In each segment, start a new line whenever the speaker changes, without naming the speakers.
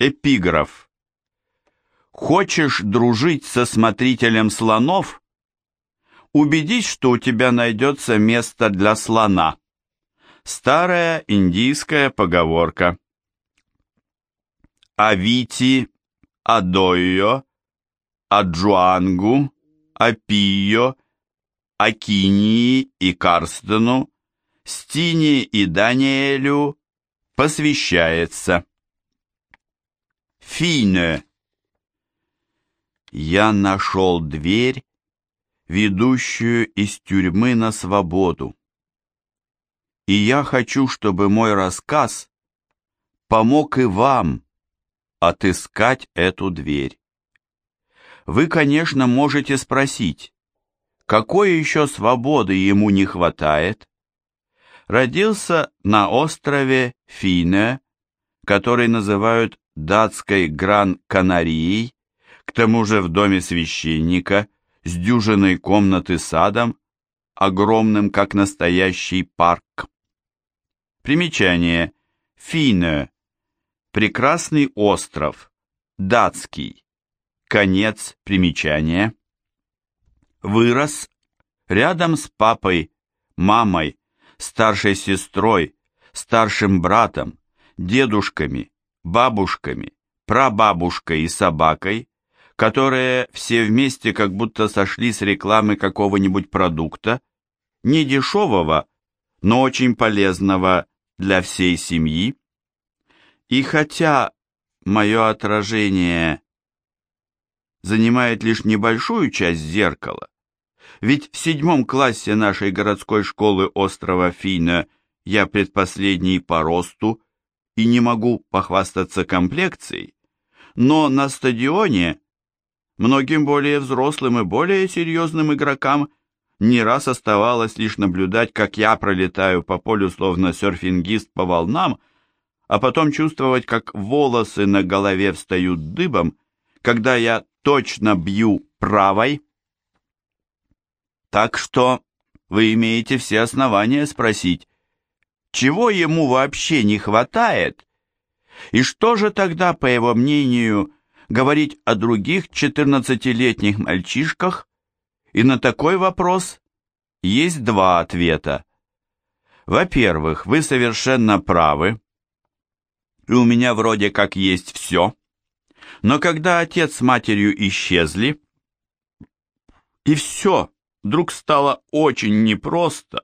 Эпиграф. Хочешь дружить со смотрителем слонов? Убедись, что у тебя найдется место для слона. Старая индийская поговорка. Авити, Адойо, Аджуангу, Апио, Акинии и Карстену, Стине и Даниэлю посвящается. Фине. Я нашел дверь, ведущую из тюрьмы на свободу. И я хочу, чтобы мой рассказ помог и вам отыскать эту дверь. Вы, конечно, можете спросить, какой еще свободы ему не хватает? Родился на острове Фине, который называют датской Гран-Канарией, к тому же в доме священника, с дюжиной комнаты садом, огромным, как настоящий парк. Примечание. Фине. Прекрасный остров. Датский. Конец примечания. Вырос рядом с папой, мамой, старшей сестрой, старшим братом, дедушками, бабушками, прабабушкой и собакой, которые все вместе как будто сошли с рекламы какого-нибудь продукта, не дешевого, но очень полезного для всей семьи. И хотя мое отражение занимает лишь небольшую часть зеркала, ведь в седьмом классе нашей городской школы острова Фина я предпоследний по росту и не могу похвастаться комплекцией, но на стадионе многим более взрослым и более серьезным игрокам не раз оставалось лишь наблюдать, как я пролетаю по полю словно серфингист по волнам, а потом чувствовать, как волосы на голове встают дыбом, когда я точно бью правой. Так что вы имеете все основания спросить, чего ему вообще не хватает? И что же тогда, по его мнению, говорить о других 14-летних мальчишках? И на такой вопрос есть два ответа. Во-первых, вы совершенно правы, и у меня вроде как есть все. Но когда отец с матерью исчезли, и все вдруг стало очень непросто,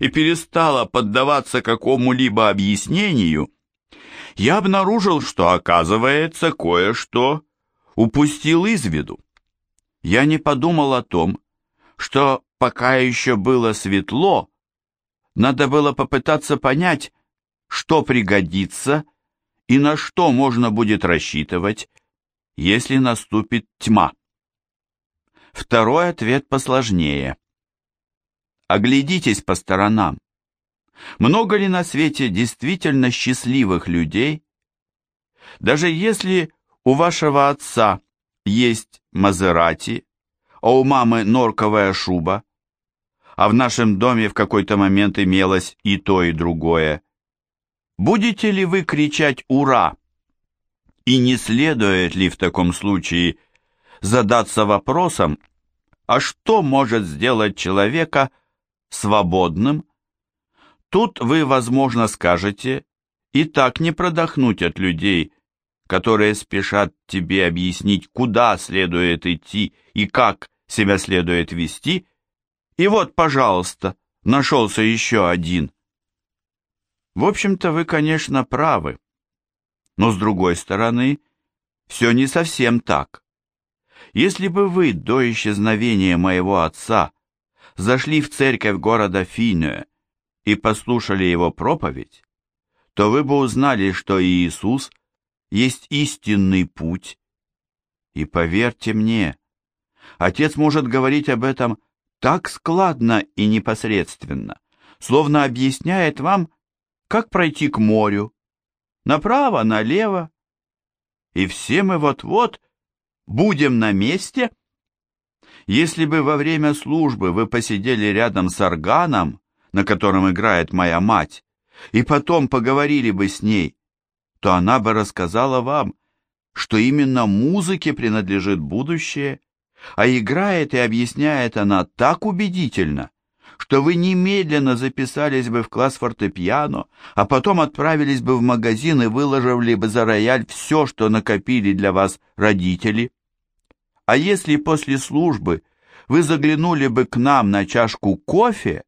и перестала поддаваться какому-либо объяснению, я обнаружил, что, оказывается, кое-что упустил из виду. Я не подумал о том, что пока еще было светло, надо было попытаться понять, что пригодится и на что можно будет рассчитывать, если наступит тьма. Второй ответ посложнее. Оглядитесь по сторонам. Много ли на свете действительно счастливых людей? Даже если у вашего отца есть Мазерати, а у мамы норковая шуба, а в нашем доме в какой-то момент имелось и то, и другое, будете ли вы кричать «Ура!» И не следует ли в таком случае задаться вопросом, а что может сделать человека свободным? Тут вы, возможно, скажете, и так не продохнуть от людей, которые спешат тебе объяснить, куда следует идти и как себя следует вести, и вот, пожалуйста, нашелся еще один. В общем-то, вы, конечно, правы, но, с другой стороны, все не совсем так. Если бы вы до исчезновения моего отца зашли в церковь города Фине и послушали его проповедь, то вы бы узнали, что Иисус есть истинный путь. И поверьте мне, Отец может говорить об этом так складно и непосредственно, словно объясняет вам, как пройти к морю, направо, налево, и все мы вот-вот будем на месте. Если бы во время службы вы посидели рядом с органом, на котором играет моя мать, и потом поговорили бы с ней, то она бы рассказала вам, что именно музыке принадлежит будущее, а играет и объясняет она так убедительно, что вы немедленно записались бы в класс фортепиано, а потом отправились бы в магазин и выложили бы за рояль все, что накопили для вас родители. А если после службы вы заглянули бы к нам на чашку кофе,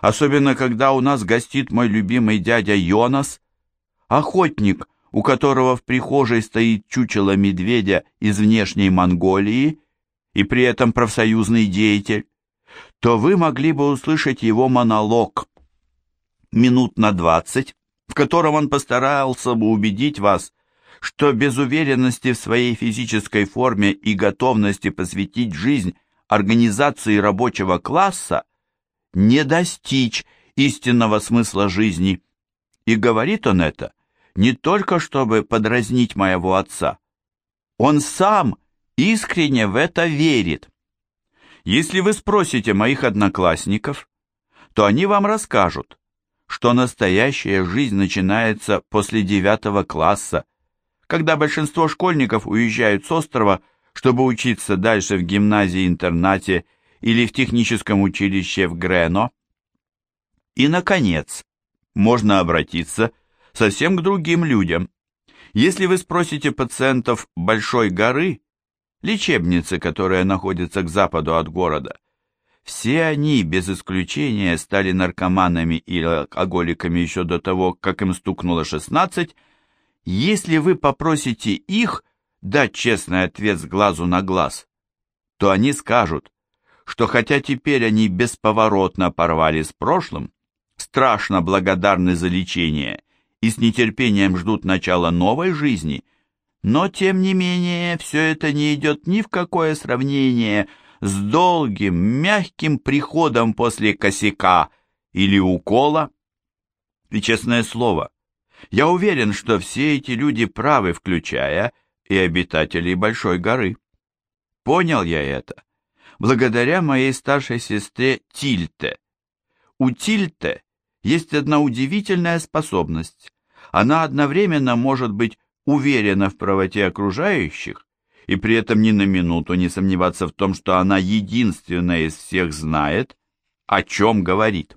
особенно когда у нас гостит мой любимый дядя Йонас, охотник, у которого в прихожей стоит чучело медведя из внешней Монголии и при этом профсоюзный деятель, то вы могли бы услышать его монолог минут на двадцать, в котором он постарался бы убедить вас, что без уверенности в своей физической форме и готовности посвятить жизнь организации рабочего класса не достичь истинного смысла жизни. И говорит он это не только чтобы подразнить моего отца. Он сам искренне в это верит. Если вы спросите моих одноклассников, то они вам расскажут, что настоящая жизнь начинается после девятого класса, когда большинство школьников уезжают с острова, чтобы учиться дальше в гимназии-интернате или в техническом училище в Грено. И, наконец, можно обратиться совсем к другим людям. Если вы спросите пациентов Большой горы, лечебницы, которая находится к западу от города, все они, без исключения, стали наркоманами или алкоголиками еще до того, как им стукнуло 16, если вы попросите их дать честный ответ с глазу на глаз, то они скажут, что хотя теперь они бесповоротно порвали с прошлым, страшно благодарны за лечение и с нетерпением ждут начала новой жизни, но тем не менее все это не идет ни в какое сравнение с долгим, мягким приходом после косяка или укола. И честное слово, я уверен, что все эти люди правы, включая и обитателей Большой горы. Понял я это благодаря моей старшей сестре Тильте. У Тильте есть одна удивительная способность. Она одновременно может быть уверена в правоте окружающих и при этом ни на минуту не сомневаться в том, что она единственная из всех знает, о чем говорит.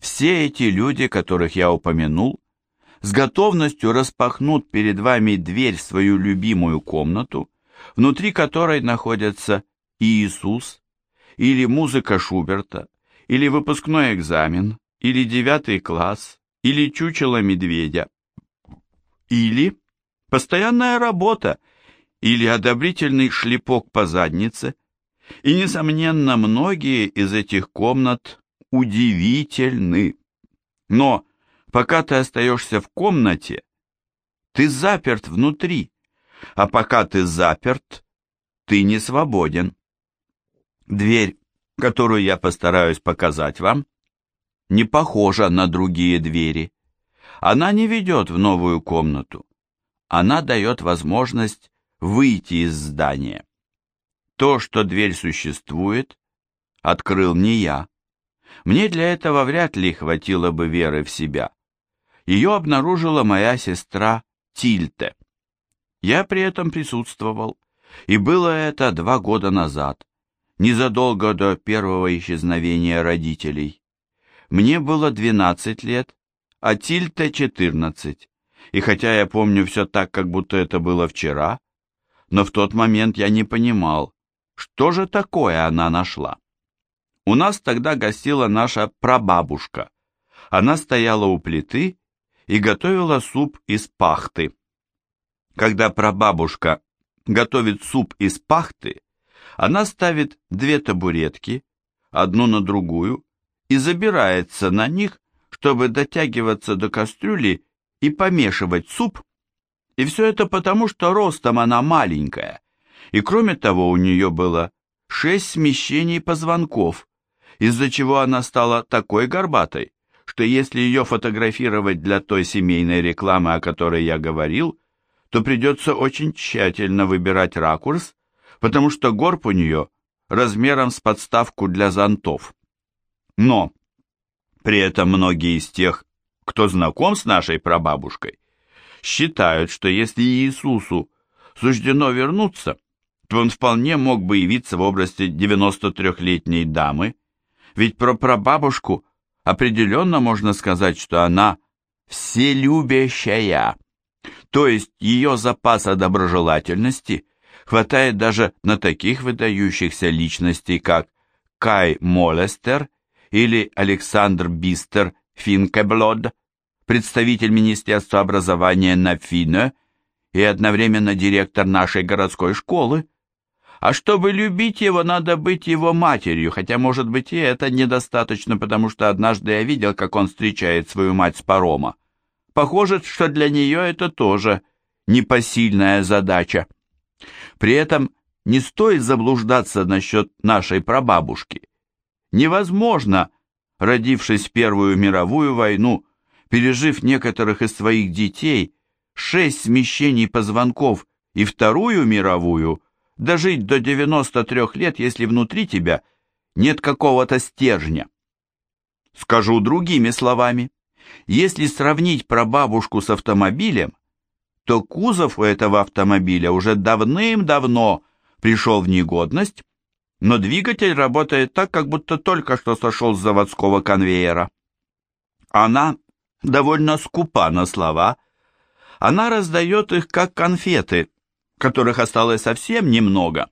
Все эти люди, которых я упомянул, с готовностью распахнут перед вами дверь в свою любимую комнату, внутри которой находятся Иисус, или музыка Шуберта, или выпускной экзамен, или девятый класс, или чучело медведя, или постоянная работа, или одобрительный шлепок по заднице, и, несомненно, многие из этих комнат удивительны. Но Пока ты остаешься в комнате, ты заперт внутри, а пока ты заперт, ты не свободен. Дверь, которую я постараюсь показать вам, не похожа на другие двери. Она не ведет в новую комнату. Она дает возможность выйти из здания. То, что дверь существует, открыл не я. Мне для этого вряд ли хватило бы веры в себя. Ее обнаружила моя сестра Тильте. Я при этом присутствовал, и было это два года назад, незадолго до первого исчезновения родителей. Мне было 12 лет, а Тильте 14, и хотя я помню все так, как будто это было вчера, но в тот момент я не понимал, что же такое она нашла. У нас тогда гостила наша прабабушка. Она стояла у плиты и готовила суп из пахты. Когда прабабушка готовит суп из пахты, она ставит две табуретки, одну на другую, и забирается на них, чтобы дотягиваться до кастрюли и помешивать суп. И все это потому, что ростом она маленькая, и кроме того у нее было шесть смещений позвонков, из-за чего она стала такой горбатой, что если ее фотографировать для той семейной рекламы, о которой я говорил, то придется очень тщательно выбирать ракурс, потому что горб у нее размером с подставку для зонтов. Но при этом многие из тех, кто знаком с нашей прабабушкой, считают, что если Иисусу суждено вернуться, то он вполне мог бы явиться в образе 93-летней дамы, ведь про прабабушку определенно можно сказать, что она вселюбящая, то есть ее запаса доброжелательности хватает даже на таких выдающихся личностей, как Кай Молестер или Александр Бистер Финкеблод, представитель Министерства образования на Фине и одновременно директор нашей городской школы. А чтобы любить его, надо быть его матерью, хотя, может быть, и это недостаточно, потому что однажды я видел, как он встречает свою мать с парома. Похоже, что для нее это тоже непосильная задача. При этом не стоит заблуждаться насчет нашей прабабушки. Невозможно, родившись в Первую мировую войну, пережив некоторых из своих детей, шесть смещений позвонков и Вторую мировую, дожить до 93 лет, если внутри тебя нет какого-то стержня. Скажу другими словами. Если сравнить прабабушку с автомобилем, то кузов у этого автомобиля уже давным-давно пришел в негодность, но двигатель работает так, как будто только что сошел с заводского конвейера. Она довольно скупа на слова, она раздает их как конфеты, которых осталось совсем немного.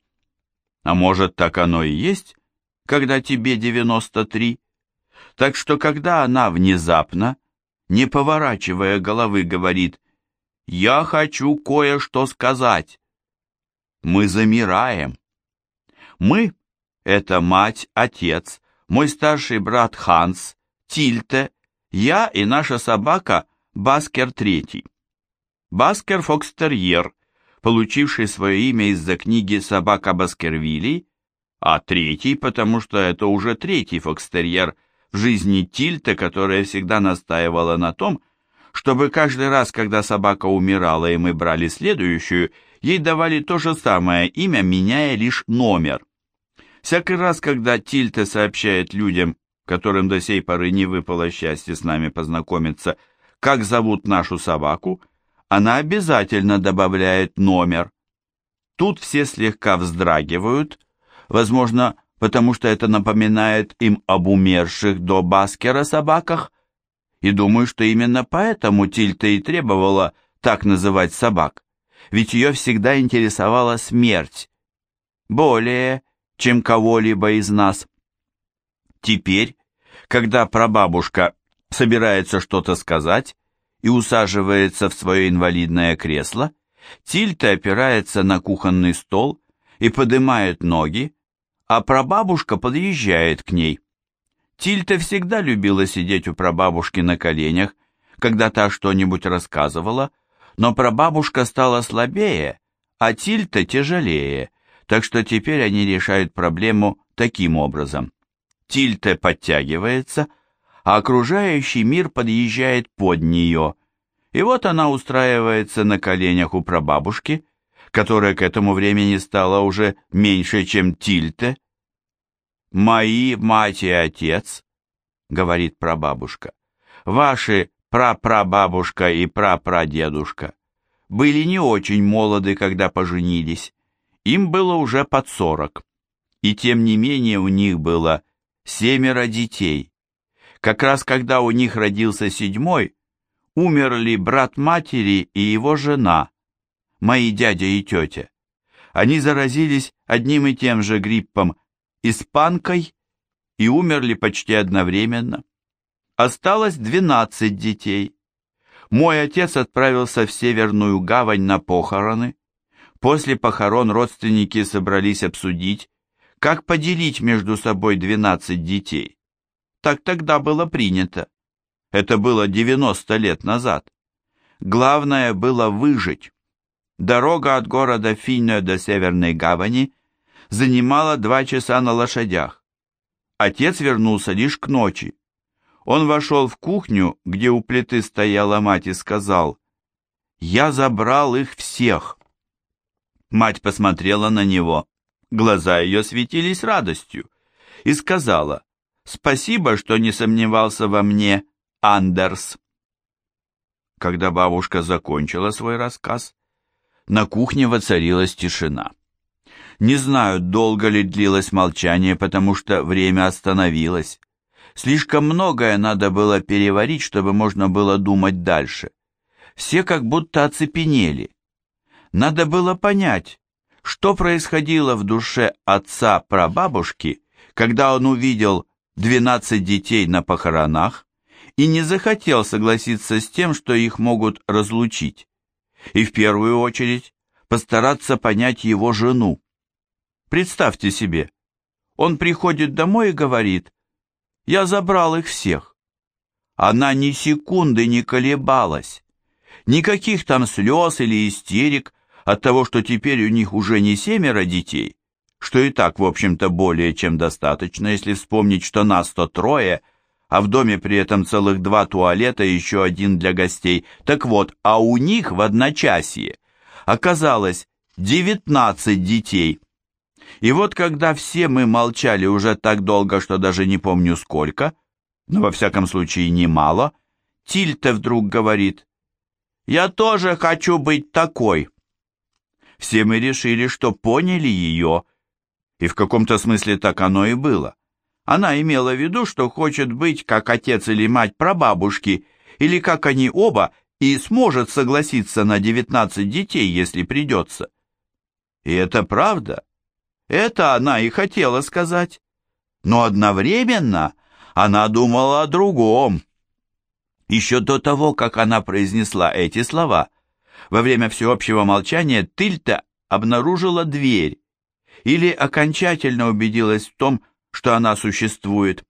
А может, так оно и есть, когда тебе 93? Так что, когда она внезапно, не поворачивая головы, говорит «Я хочу кое-что сказать», мы замираем. Мы — это мать, отец, мой старший брат Ханс, Тильте, я и наша собака Баскер Третий. Баскер Фокстерьер, получивший свое имя из-за книги «Собака Баскервилей», а третий, потому что это уже третий Фокстерьер в жизни Тильте, которая всегда настаивала на том, чтобы каждый раз, когда собака умирала и мы брали следующую, ей давали то же самое имя, меняя лишь номер. Всякий раз, когда Тильте сообщает людям, которым до сей поры не выпало счастье с нами познакомиться, как зовут нашу собаку, она обязательно добавляет номер. Тут все слегка вздрагивают, возможно, потому что это напоминает им об умерших до Баскера собаках, и думаю, что именно поэтому Тильта и требовала так называть собак, ведь ее всегда интересовала смерть, более, чем кого-либо из нас. Теперь, когда прабабушка собирается что-то сказать и усаживается в свое инвалидное кресло, Тильта опирается на кухонный стол и поднимает ноги, а прабабушка подъезжает к ней. Тильта всегда любила сидеть у прабабушки на коленях, когда та что-нибудь рассказывала, но прабабушка стала слабее, а Тильта тяжелее, так что теперь они решают проблему таким образом. Тильте подтягивается, а окружающий мир подъезжает под нее, и вот она устраивается на коленях у прабабушки, которая к этому времени стала уже меньше, чем Тильте. «Мои мать и отец», — говорит прабабушка, — «ваши прапрабабушка и прапрадедушка были не очень молоды, когда поженились, им было уже под сорок, и тем не менее у них было семеро детей. Как раз когда у них родился седьмой, умерли брат матери и его жена, мои дядя и тетя. Они заразились одним и тем же гриппом, испанкой, и умерли почти одновременно. Осталось двенадцать детей. Мой отец отправился в Северную гавань на похороны. После похорон родственники собрались обсудить, как поделить между собой 12 детей? Так тогда было принято. Это было 90 лет назад. Главное было выжить. Дорога от города Финне до Северной гавани занимала два часа на лошадях. Отец вернулся лишь к ночи. Он вошел в кухню, где у плиты стояла мать, и сказал, «Я забрал их всех». Мать посмотрела на него Глаза ее светились радостью и сказала «Спасибо, что не сомневался во мне, Андерс». Когда бабушка закончила свой рассказ, на кухне воцарилась тишина. Не знаю, долго ли длилось молчание, потому что время остановилось. Слишком многое надо было переварить, чтобы можно было думать дальше. Все как будто оцепенели. Надо было понять, что происходило в душе отца прабабушки, когда он увидел 12 детей на похоронах и не захотел согласиться с тем, что их могут разлучить. И в первую очередь постараться понять его жену. Представьте себе, он приходит домой и говорит, «Я забрал их всех». Она ни секунды не колебалась. Никаких там слез или истерик от того, что теперь у них уже не семеро детей, что и так, в общем-то, более чем достаточно, если вспомнить, что нас-то трое, а в доме при этом целых два туалета и еще один для гостей. Так вот, а у них в одночасье оказалось девятнадцать детей. И вот когда все мы молчали уже так долго, что даже не помню сколько, но во всяком случае немало, Тильте вдруг говорит, «Я тоже хочу быть такой». Все мы решили, что поняли ее, и в каком-то смысле так оно и было. Она имела в виду, что хочет быть как отец или мать прабабушки, или как они оба, и сможет согласиться на 19 детей, если придется. И это правда. Это она и хотела сказать. Но одновременно она думала о другом. Еще до того, как она произнесла эти слова, во время всеобщего молчания Тильта обнаружила дверь или окончательно убедилась в том, что она существует.